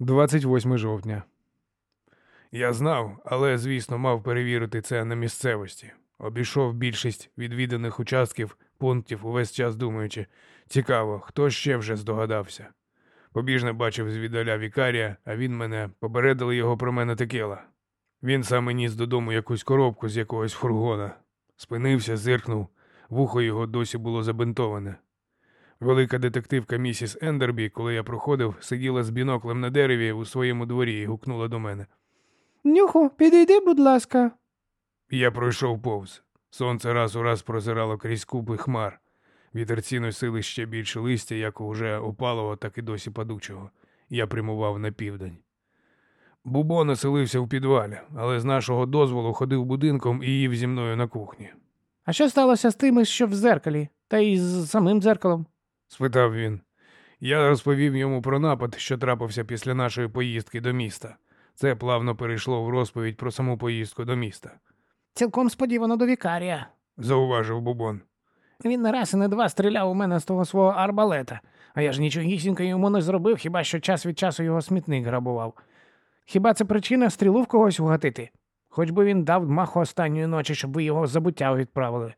28 жовтня. Я знав, але, звісно, мав перевірити це на місцевості. Обійшов більшість відвіданих участків, пунктів, увесь час думаючи, цікаво, хто ще вже здогадався. Побіжно бачив звідаля вікарія, а він мене попередили його про мене текела. Він саме ніс додому якусь коробку з якогось фургона. Спинився, зиркнув, вухо його досі було забинтоване. Велика детективка місіс Ендербі, коли я проходив, сиділа з біноклем на дереві у своєму дворі і гукнула до мене. Нюху, підійди, будь ласка. Я пройшов повз. Сонце раз у раз прозирало крізь купи хмар. Вітерці носили ще більше листя, як уже опалого, так і досі падучого. Я прямував на південь. Бубо населився в підвалі, але з нашого дозволу ходив будинком і їв зі мною на кухні. А що сталося з тими, що в зеркалі, та й з самим дзеркалом? Спитав він. Я розповів йому про напад, що трапився після нашої поїздки до міста. Це плавно перейшло в розповідь про саму поїздку до міста, Цілком сподівано до вікарія. зауважив Бубон. Він не раз і не два стріляв у мене з того свого арбалета, а я ж нічогісінько йому не зробив, хіба що час від часу його смітник грабував. Хіба це причина стрілу в когось вгатити? Хоч би він дав маху останньої ночі, щоб ви його забуття відправили.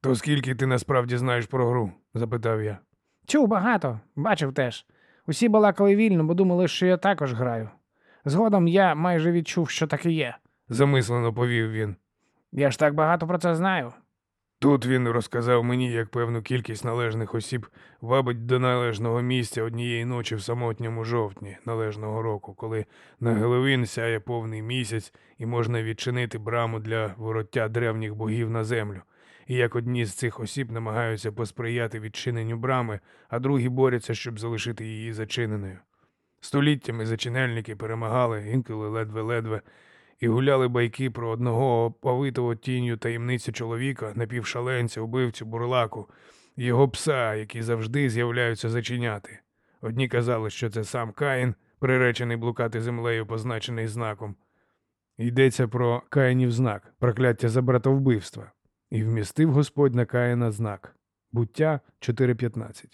То скільки ти насправді знаєш про гру? запитав я. Чув багато, бачив теж. Усі балакали вільно, бо думали, що я також граю. Згодом я майже відчув, що так і є. замислено повів він. Я ж так багато про це знаю. Тут він розказав мені, як певну кількість належних осіб вабить до належного місця однієї ночі в самотньому жовтні належного року, коли на Геловін сяє повний місяць і можна відчинити браму для вороття древніх богів на землю. І як одні з цих осіб намагаються посприяти відчиненню брами, а другі борються, щоб залишити її зачиненою. Століттями зачинельники перемагали, інколи ледве-ледве, і гуляли байки про одного оповитого тінню таємницю чоловіка, напівшаленця, убивцю, бурлаку, його пса, які завжди з'являються зачиняти. Одні казали, що це сам Каїн, приречений блукати землею, позначений знаком. Йдеться про Каїнів знак, прокляття за братовбивства, і вмістив Господь на Каїна знак буття 4.15.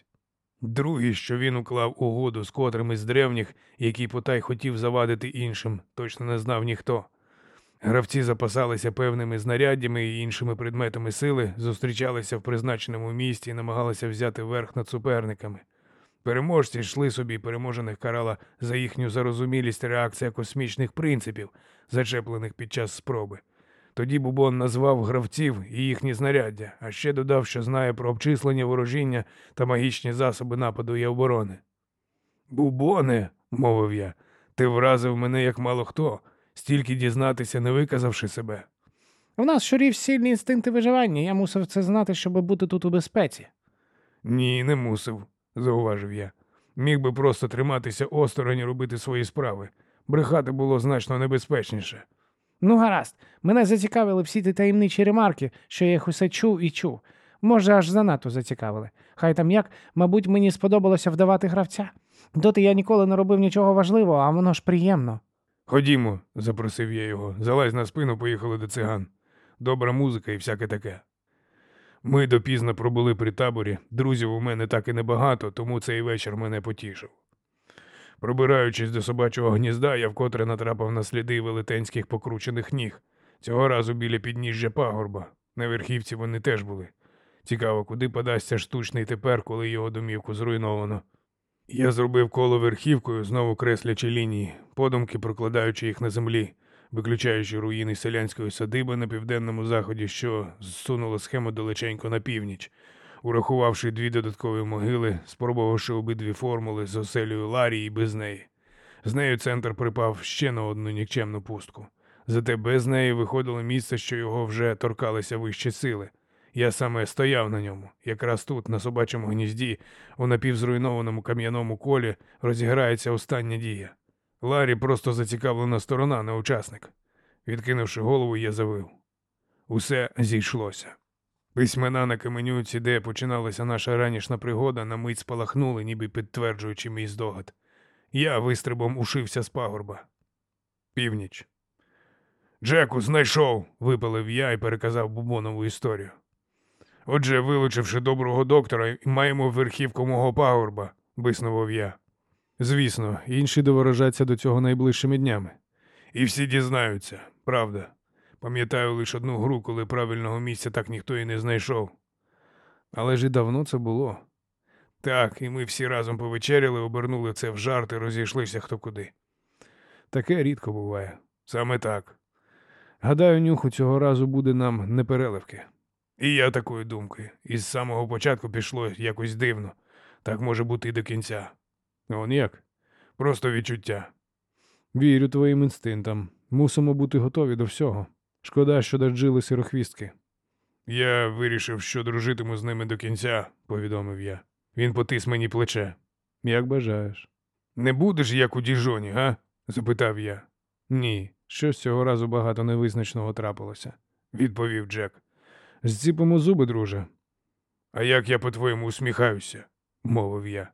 Другий, що він уклав угоду з котрим із древніх, який потай хотів завадити іншим, точно не знав ніхто. Гравці запасалися певними знаряддями і іншими предметами сили, зустрічалися в призначеному місті і намагалися взяти верх над суперниками. Переможці йшли собі, переможених карала за їхню зарозумілість реакція космічних принципів, зачеплених під час спроби. Тоді Бубон назвав гравців і їхні знаряддя, а ще додав, що знає про обчислення ворожіння та магічні засоби нападу і оборони. Бубоне, мовив я, ти вразив мене як мало хто, стільки дізнатися, не виказавши себе. У нас щурів сильні інстинкти виживання, я мусив це знати, щоб бути тут у безпеці. Ні, не мусив, зауважив я. Міг би просто триматися осторонь і робити свої справи. Брехати було значно небезпечніше. Ну, гаразд, мене зацікавили всі ті таємничі ремарки, що я їх усе чув і чув. Може, аж занадто зацікавили. Хай там як, мабуть, мені сподобалося вдавати гравця. Доти я ніколи не робив нічого важливого, а воно ж приємно. Ходімо, запросив я його. Залазь на спину, поїхали до циган. Добра музика і всяке таке. Ми допізно пробули при таборі. Друзів у мене так і небагато, тому цей вечір мене потішив. Пробираючись до собачого гнізда, я вкотре натрапив на сліди велетенських покручених ніг. Цього разу біля підніжжя пагорба. На верхівці вони теж були. Цікаво, куди подасться штучний тепер, коли його домівку зруйновано. Я зробив коло верхівкою, знову креслячи лінії, подумки прокладаючи їх на землі, виключаючи руїни селянської садиби на південному заході, що зсунула схему далеченько на північ, урахувавши дві додаткові могили, спробувавши обидві формули з оселею Ларі і без неї. З нею центр припав ще на одну нікчемну пустку. Зате без неї виходило місце, що його вже торкалися вищі сили. Я саме стояв на ньому, якраз тут, на собачому гнізді, у напівзруйнованому кам'яному колі, розіграється остання дія. Ларі просто зацікавлена сторона, не учасник. Відкинувши голову, я завив. Усе зійшлося. Письмена на каменюці, де починалася наша ранішня пригода, на мить спалахнули, ніби підтверджуючи мій здогад. Я вистрибом ушився з пагорба. Північ. Джеку, знайшов, випалив я і переказав Бубонову історію. Отже, вилучивши доброго доктора, маємо верхівку мого пагорба, виснував я. Звісно, інші доворожаться до цього найближчими днями. І всі дізнаються, правда. Пам'ятаю лише одну гру, коли правильного місця так ніхто і не знайшов. Але ж і давно це було. Так, і ми всі разом повечеряли, обернули це в жарт і розійшлися хто куди. Таке рідко буває. Саме так. Гадаю, нюху цього разу буде нам непереливки. І я такої думки. І з самого початку пішло якось дивно. Так може бути і до кінця. Он як? Просто відчуття. Вірю твоїм інстинктам. Мусимо бути готові до всього. Шкода, що доджили сирохвістки. Я вирішив, що дружитиму з ними до кінця, повідомив я. Він потис мені плече. Як бажаєш. Не будеш як у діжоні, га? запитав я. Ні, щось цього разу багато невизначного трапилося, відповів Джек. Зціпимо зуби, друже. А як я по-твоєму усміхаюся, мовив я.